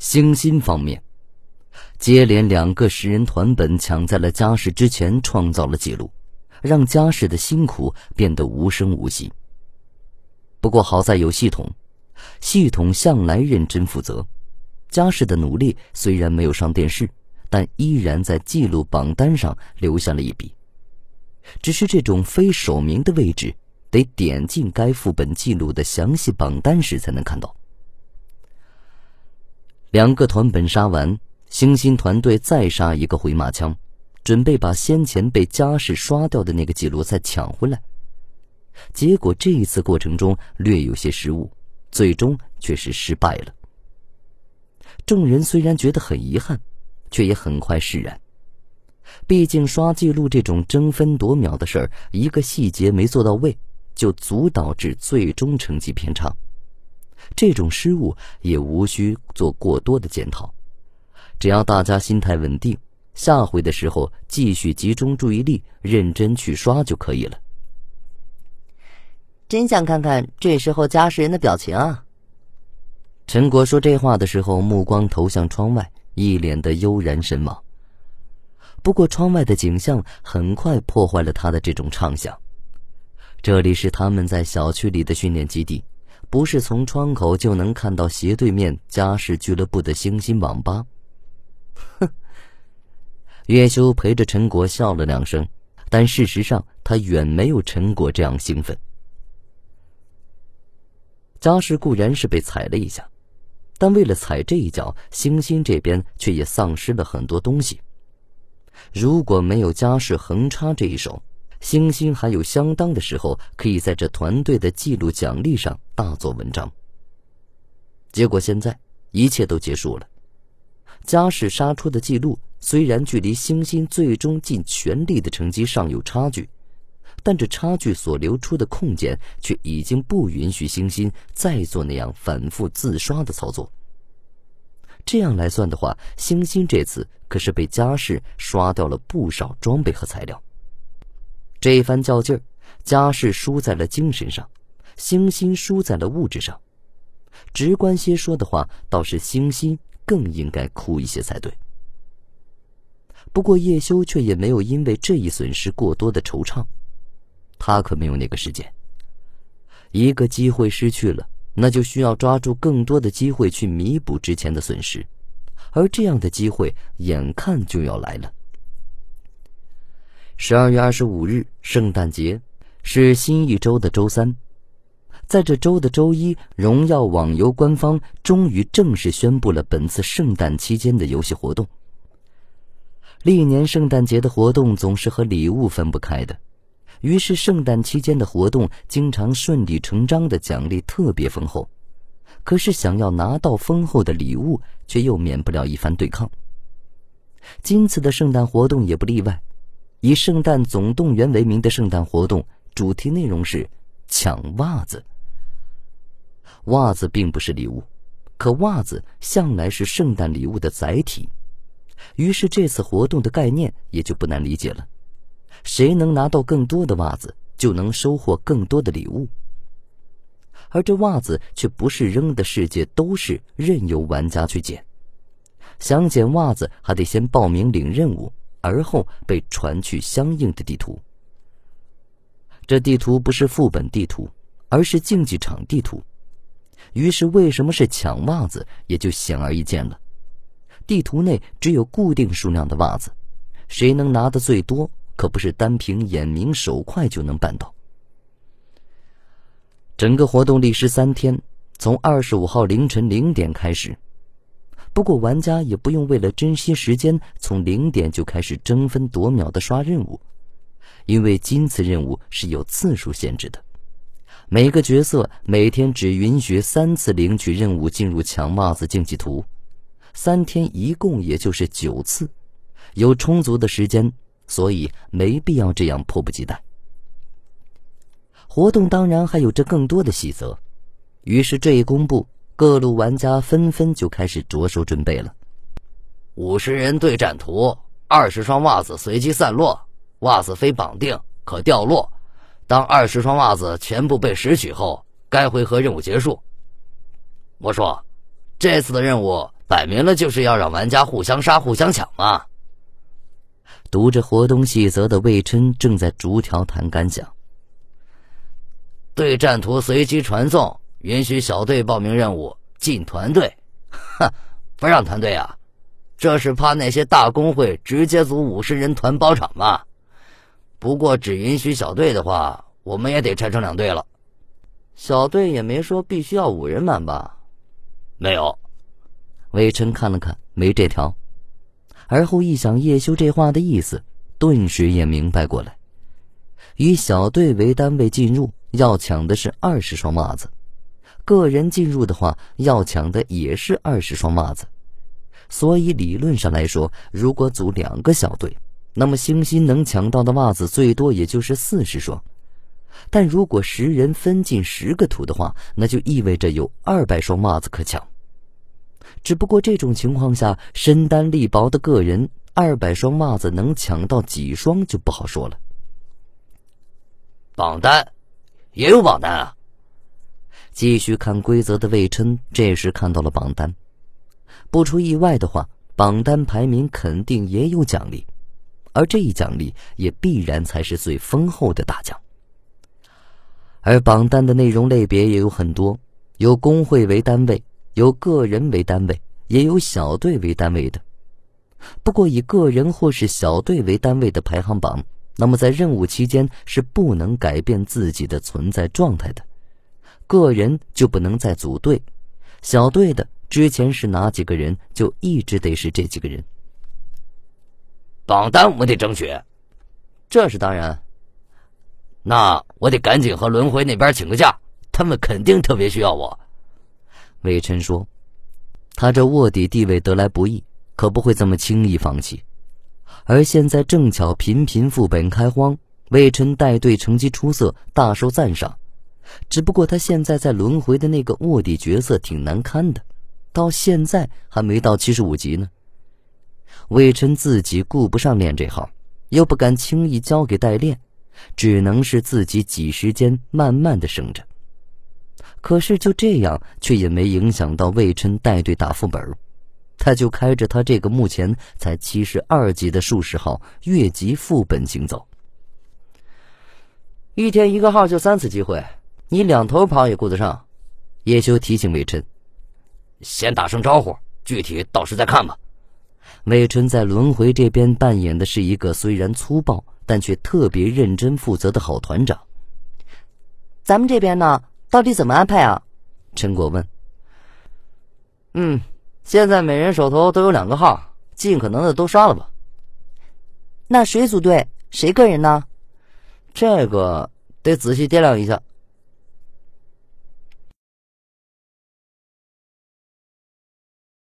星星方面，接连两个十人团本抢在了家世之前创造了记录，让家世的辛苦变得无声无息。不过好在有系统，系统向来认真负责。家世的努力虽然没有上电视，但依然在记录榜单上留下了一笔。只是这种非首名的位置，得点进该副本记录的详细榜单时才能看到。两个团本杀完，星星团队再杀一个回马枪，准备把先前被家世刷掉的那个记录再抢回来。结果这一次过程中略有些失误，最终却是失败了。众人虽然觉得很遗憾，却也很快释然。毕竟刷记录这种争分夺秒的事儿，一个细节没做到位，就足导致最终成绩偏差。这种失误也无需做过多的检讨，只要大家心态稳定，下回的时候继续集中注意力，认真去刷就可以了。真想看看这时候家世人的表情啊！陈果说这话的时候，目光投向窗外，一脸的悠然神往。不过，窗外的景象很快破坏了他的这种畅想。这里是他们在小区里的训练基地。不是从窗口就能看到斜对面嘉世俱乐部的星星网吧。哼，叶修陪着陈果笑了两声，但事实上他远没有陈果这样兴奋。嘉世固然是被踩了一下，但为了踩这一脚，星星这边却也丧失了很多东西。如果没有嘉世横插这一手。星星还有相当的时候，可以在这团队的记录奖励上大做文章。结果现在一切都结束了，嘉世杀出的记录虽然距离星星最终尽全力的成绩尚有差距，但这差距所留出的空间却已经不允许星星再做那样反复自刷的操作。这样来算的话，星星这次可是被嘉世刷掉了不少装备和材料。这一番较劲，家世输在了精神上，星星输在了物质上。直观些说的话，倒是星星更应该哭一些才对。不过叶修却也没有因为这一损失过多的惆怅，他可没有那个时间。一个机会失去了，那就需要抓住更多的机会去弥补之前的损失，而这样的机会眼看就要来了。十二月二十五日，圣诞节是新一周的周三。在这周的周一，荣耀网游官方终于正式宣布了本次圣诞期间的游戏活动。历年圣诞节的活动总是和礼物分不开的，于是圣诞期间的活动经常顺理成章的奖励特别丰厚。可是想要拿到丰厚的礼物，却又免不了一番对抗。今次的圣诞活动也不例外。以“圣诞总动员”为名的圣诞活动，主题内容是抢袜子。袜子并不是礼物，可袜子向来是圣诞礼物的载体，于是这次活动的概念也就不难理解了：谁能拿到更多的袜子，就能收获更多的礼物。而这袜子却不是扔的世界都是，任由玩家去捡。想捡袜子，还得先报名领任务。而后被传去相应的地图。这地图不是副本地图，而是竞技场地图。于是，为什么是抢袜子，也就显而易见了。地图内只有固定数量的袜子，谁能拿的最多，可不是单凭眼明手快就能办到。整个活动历时三天，从二十五号凌晨零点开始。不过，玩家也不用为了珍惜时间，从零点就开始争分夺秒的刷任务，因为今次任务是有次数限制的，每个角色每天只允许三次领取任务进入抢袜子竞技图，三天一共也就是九次，有充足的时间，所以没必要这样迫不及待。活动当然还有着更多的细则，于是这一公布。各路玩家纷纷就开始着手准备了。五十人对战图，二十双袜子随机散落，袜子非绑定可掉落。当二十双袜子全部被拾取后，该回合任务结束。我说，这次的任务摆明了就是要让玩家互相杀、互相抢嘛。读着活动细则的魏琛正在逐条谈感想。对战图随机传送，允许小队报名任务进团队。哼，不让团队啊？这是怕那些大工会直接组五十人团包场吗？不过只允许小队的话，我们也得拆成两队了。小队也没说必须要五人满吧？没有。魏琛看了看，没这条。而后一想叶修这话的意思，顿时也明白过来。以小队为单位进入，要抢的是二十双袜子；个人进入的话，要抢的也是二十双袜子。所以理论上来说，如果组两个小队，那么星星能抢到的袜子最多也就是四十双。但如果十人分进十个图的话，那就意味着有二百双袜子可抢。只不过这种情况下，身单力薄的个人二百双袜子能抢到几双就不好说了。榜单也有榜单啊！继续看规则的魏琛这时看到了榜单，不出意外的话，榜单排名肯定也有奖励，而这一奖励也必然才是最丰厚的大奖。而榜单的内容类别也有很多，有工会为单位。有个人为单位，也有小队为单位的。不过，以个人或是小队为单位的排行榜，那么在任务期间是不能改变自己的存在状态的。个人就不能再组队，小队的之前是哪几个人，就一直得是这几个人。榜单我得争取，这是当然。那我得赶紧和轮回那边请个假，他们肯定特别需要我。魏琛说：“他这卧底地位得来不易，可不会这么轻易放弃。而现在正巧频频副本开荒，魏琛带队成绩出色，大受赞赏。只不过他现在在轮回的那个卧底角色挺难堪的，到现在还没到七十五级呢。魏琛自己顾不上练这号，又不敢轻易交给代练，只能是自己挤时间，慢慢的升着。”可是就这样，却也没影响到魏琛带队打副本他就开着他这个目前才七十二级的术士号越级副本行走。一天一个号就三次机会，你两头跑也顾得上。叶修提醒魏琛：“先打声招呼，具体到时再看吧。”魏琛在轮回这边扮演的是一个虽然粗暴，但却特别认真负责的好团长。咱们这边呢？到底怎么安排啊？陈果问。嗯，现在每人手头都有两个号，尽可能的都刷了吧。那谁组队，谁个人呢？这个得仔细掂量一下。